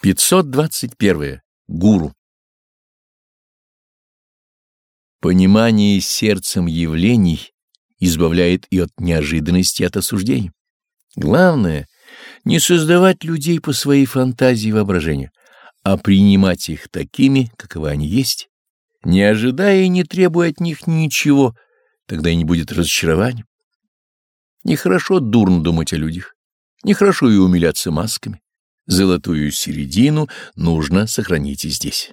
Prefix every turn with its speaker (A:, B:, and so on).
A: 521. Гуру. Понимание сердцем явлений избавляет и от неожиданности, и от осуждений. Главное — не создавать людей по своей фантазии и воображению, а принимать их такими, каковы они есть, не ожидая и не требуя от них ничего, тогда и не будет разочарования. Нехорошо дурно думать о людях, нехорошо и умиляться масками. Золотую середину нужно сохранить и здесь.